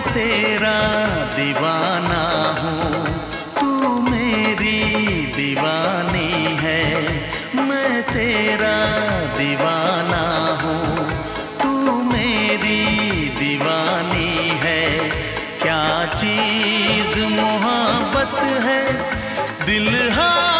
तेरा दीवाना हूँ। तू मेरी दीवानी है। मैं तेरा दीवाना हूँ। तू मेरी दीवानी है। क्या चीज़ मोहब्बत है? दिल हाँ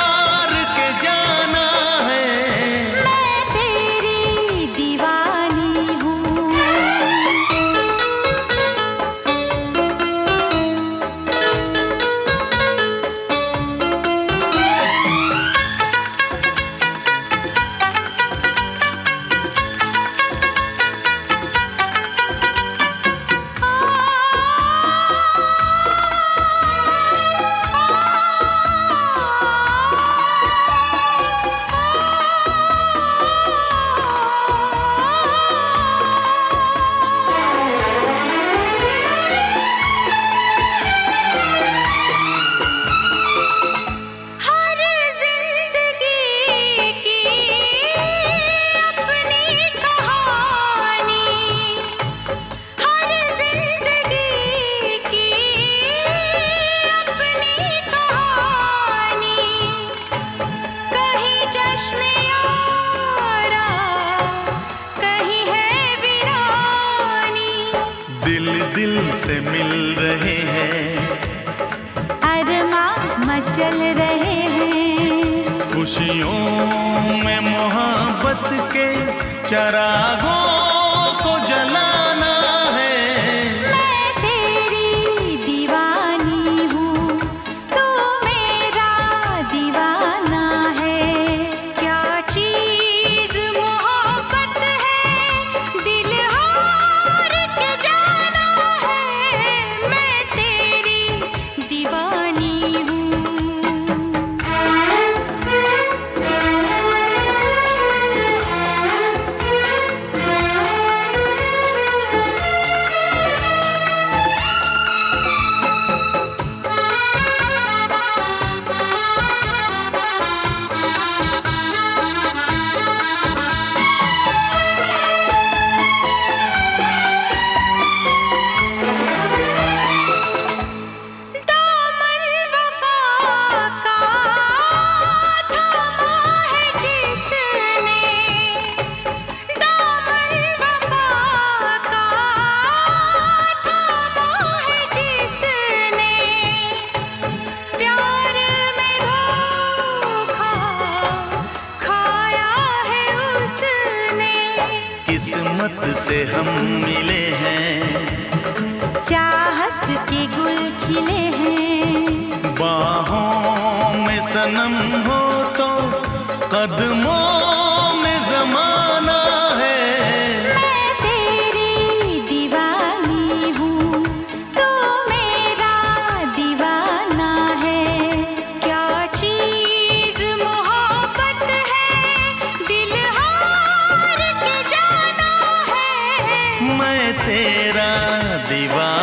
से मिल रहे हैं। अरमा मचल रहे हैं। खुशियों में मोहब्बत के चरागों किस्मत से हम मिले हैं। चाहत के गुल खिले हैं। बाहों में सनम हो तो कदमों तेरा दीवार